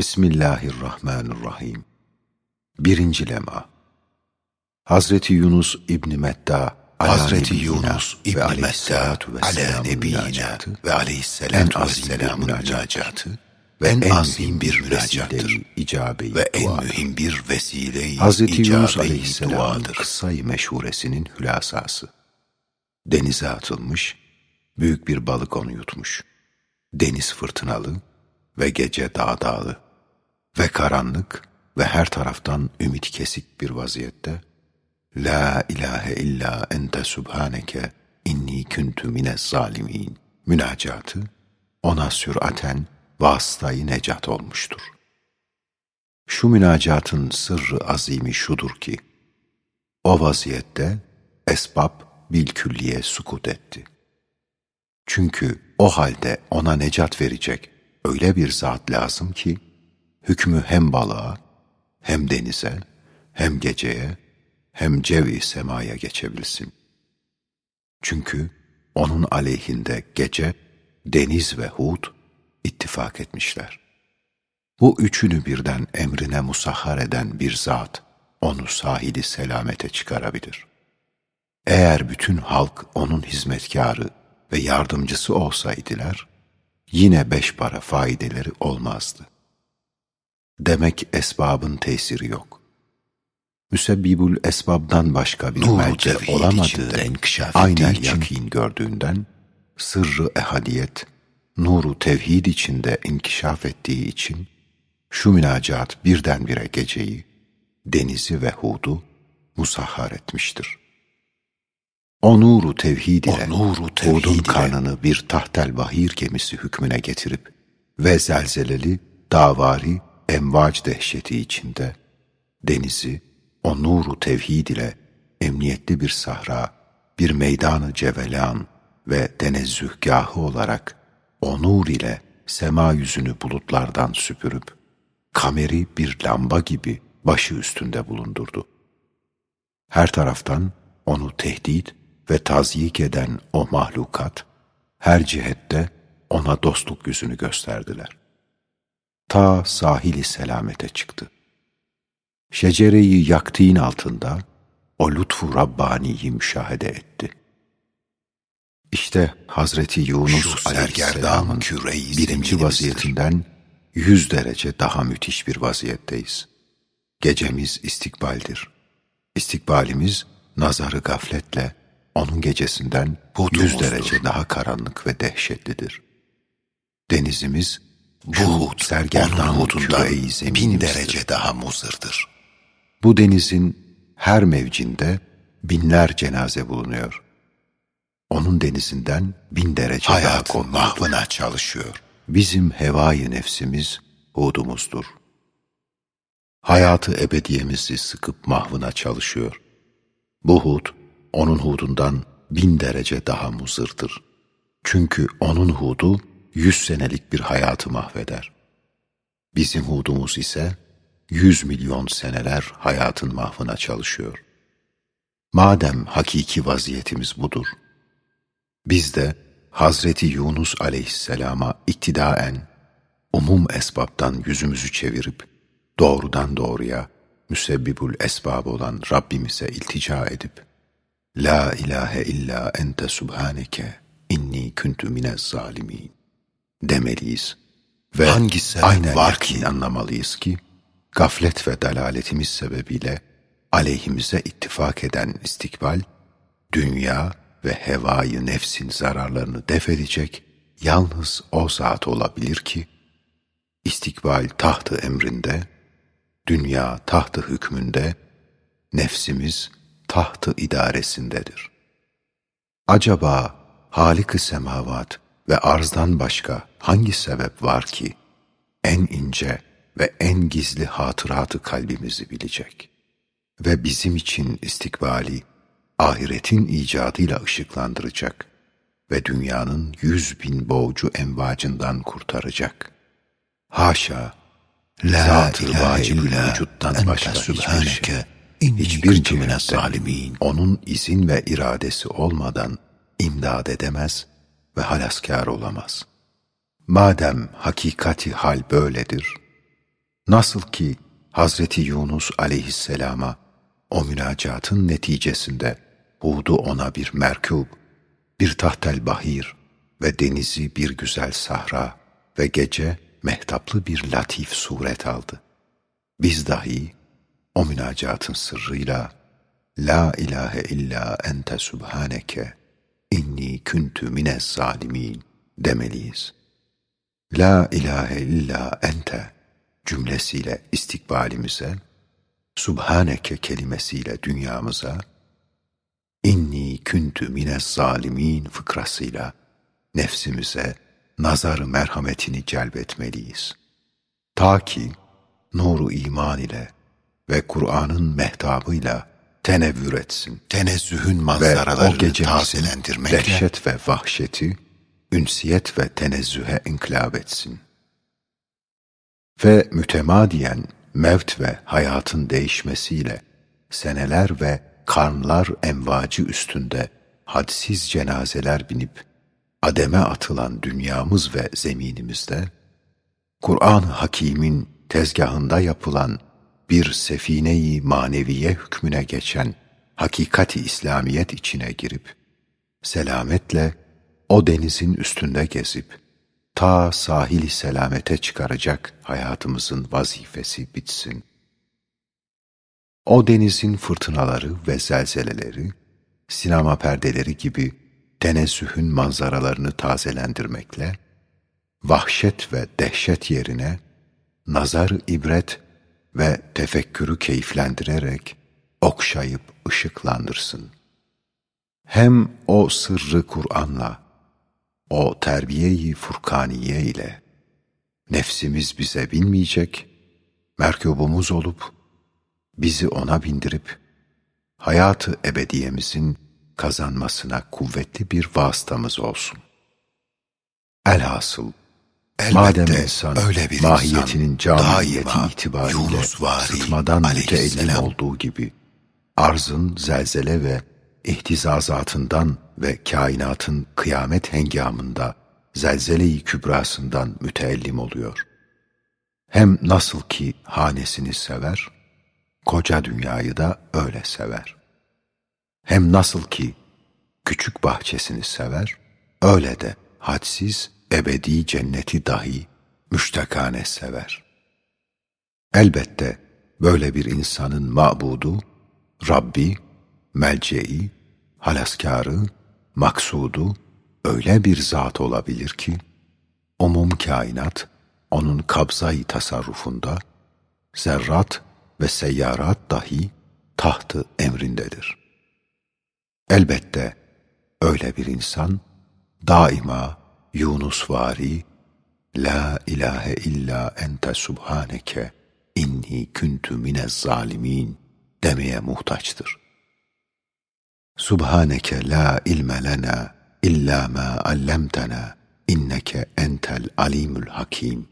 Bismillahirrahmanirrahim. Birinci lema. Hazreti Yunus İbni Metta Hazreti Yunus İbni Metta ala nebiyina ve bir vesselamın münacatı ve en azim bir münacattır ve en mühim bir vesile-i Hazreti Yunus Aleyhisselam'ın kıssayı meşhuresinin hülasası. Denize atılmış, büyük bir balık onu yutmuş. Deniz fırtınalı ve gece dağdağlı ve karanlık ve her taraftan ümit kesik bir vaziyette La ilahe illa ente subhaneke inni kuntu minez zalimin münacatı ona süraten vasıtayı necat olmuştur. Şu münacatın sırrı azimi şudur ki, o vaziyette esbab bilkülliye sukut etti. Çünkü o halde ona necat verecek öyle bir zat lazım ki, hükmü hem balığa, hem denize, hem geceye, hem cevi semaya geçebilsin. Çünkü onun aleyhinde gece, deniz ve hud ittifak etmişler. Bu üçünü birden emrine musahhar eden bir zat, onu sahili selamete çıkarabilir. Eğer bütün halk onun hizmetkarı ve yardımcısı olsaydılar, yine beş para faydeleri olmazdı. Demek esbabın tesiri yok. Müsebbibül esbabdan başka bir Nuru tevhid olamadığı aynen yakin gördüğünden, sırrı ehadiyet, nuru tevhid içinde inkişaf ettiği için, şu münacat birdenbire geceyi, denizi ve hudu musahhar etmiştir. O nuru tevhid ile, O nuru tevhid hudun ile- karnını bir tahtel vahir gemisi hükmüne getirip ve zelzeleli, davari, emvac dehşeti içinde, denizi, o nuru tevhid ile emniyetli bir sahra, bir meydanı cevelan ve tenezzühgahı olarak o nur ile sema yüzünü bulutlardan süpürüp, kameri bir lamba gibi başı üstünde bulundurdu. Her taraftan onu tehdit ve tazyik eden o mahlukat, her cihette ona dostluk yüzünü gösterdiler. Ta sahili selamete çıktı. Şecereyi yaktiğin altında o lütfu Rabbani'yi müşahede etti. İşte Hazreti Yunus Aleyhisselam'ın birinci vaziyetinden yüz derece daha müthiş bir vaziyetteyiz. Gecemiz istikbaldir. İstikbalimiz nazarı gafletle onun gecesinden yüz derece daha karanlık ve dehşetlidir. Denizimiz Bu hud, sergerdan hudundan bin derece daha muzırdır. Bu denizin her mevcinde binler cenaze bulunuyor. Onun denizinden bin derece daha Hayatın korkunç. mahvına çalışıyor. Bizim hevai nefsimiz hudumuzdur. Hayatı ebediyemizi sıkıp mahvına çalışıyor. Bu hud, onun hudundan bin derece daha muzırdır. Çünkü onun hudu yüz senelik bir hayatı mahveder. Bizim hudumuz ise yüz milyon seneler hayatın mahvına çalışıyor. Madem hakiki vaziyetimiz budur, biz de Hazreti Yunus aleyhisselama iktidaen umum esbaptan yüzümüzü çevirip doğrudan doğruya müsebbibül esbab olan Rabbimize iltica edip La ilahe illa ente subhaneke inni kuntu minez zalimin demeliyiz. Ve Hangi aynen var ki? anlamalıyız ki gaflet ve dalaletimiz sebebiyle aleyhimize ittifak eden istikbal, dünya ve hevayı nefsin zararlarını def edecek yalnız o zat olabilir ki, istikbal tahtı emrinde, dünya tahtı hükmünde, nefsimiz tahtı idaresindedir. Acaba Halik-i Semavat ve arzdan başka hangi sebep var ki en ince ve en gizli hatıratı kalbimizi bilecek ve bizim için istikbali ahiretin icadıyla ışıklandıracak ve dünyanın yüz bin boğucu envacından kurtaracak. Haşa, La zat-ı vacib vücuttan başka hiçbir şey, hiçbir cihette onun izin ve iradesi olmadan imdad edemez ve halaskar olamaz. Madem hakikati hal böyledir, Nasıl ki Hazreti Yunus aleyhisselama o münacatın neticesinde Hud'u ona bir merkub, bir tahtel bahir ve denizi bir güzel sahra ve gece mehtaplı bir latif suret aldı. Biz dahi o münacatın sırrıyla La ilahe illa ente subhaneke inni küntü minez zalimin demeliyiz. La ilahe illa ente cümlesiyle istikbalimize, Subhaneke kelimesiyle dünyamıza, inni küntü minez zalimin fıkrasıyla nefsimize nazar merhametini celbetmeliyiz. Ta ki nuru iman ile ve Kur'an'ın mehtabıyla tenevvür etsin. Tenezzühün manzaralarını tazelendirmekle dehşet ve vahşeti, ünsiyet ve tenezzühe inkılap etsin. Ve mütemadiyen mevt ve hayatın değişmesiyle seneler ve karnlar envacı üstünde hadsiz cenazeler binip ademe atılan dünyamız ve zeminimizde, Kur'an-ı Hakîm'in tezgahında yapılan bir sefine-i maneviye hükmüne geçen hakikati İslamiyet içine girip, selametle o denizin üstünde gezip, ta sahili selamete çıkaracak hayatımızın vazifesi bitsin. O denizin fırtınaları ve zelzeleleri, sinema perdeleri gibi tenezzühün manzaralarını tazelendirmekle, vahşet ve dehşet yerine nazar ibret ve tefekkürü keyiflendirerek okşayıp ışıklandırsın. Hem o sırrı Kur'an'la, o terbiyeyi Furkaniye ile nefsimiz bize binmeyecek, merkubumuz olup, bizi ona bindirip, hayatı ebediyemizin kazanmasına kuvvetli bir vasıtamız olsun. Elhasıl, Elbette Madem insan öyle bir mahiyetinin camiyeti itibariyle sıtmadan müteellim olduğu gibi arzın zelzele ve ihtizazatından ve kainatın kıyamet hengamında zelzele-i kübrasından müteellim oluyor. Hem nasıl ki hanesini sever, koca dünyayı da öyle sever. Hem nasıl ki küçük bahçesini sever, öyle de hadsiz ebedi cenneti dahi müştakane sever. Elbette böyle bir insanın mabudu, Rabbi, melceği, halaskarı, maksudu öyle bir zat olabilir ki, umum kainat onun kabzayı tasarrufunda, zerrat ve seyyarat dahi tahtı emrindedir. Elbette öyle bir insan daima Yunus vari La ilahe illa ente subhaneke inni kuntu minez zalimin demeye muhtaçtır. Subhaneke la ilme lena illa ma allamtana. İnneke entel alimul hakim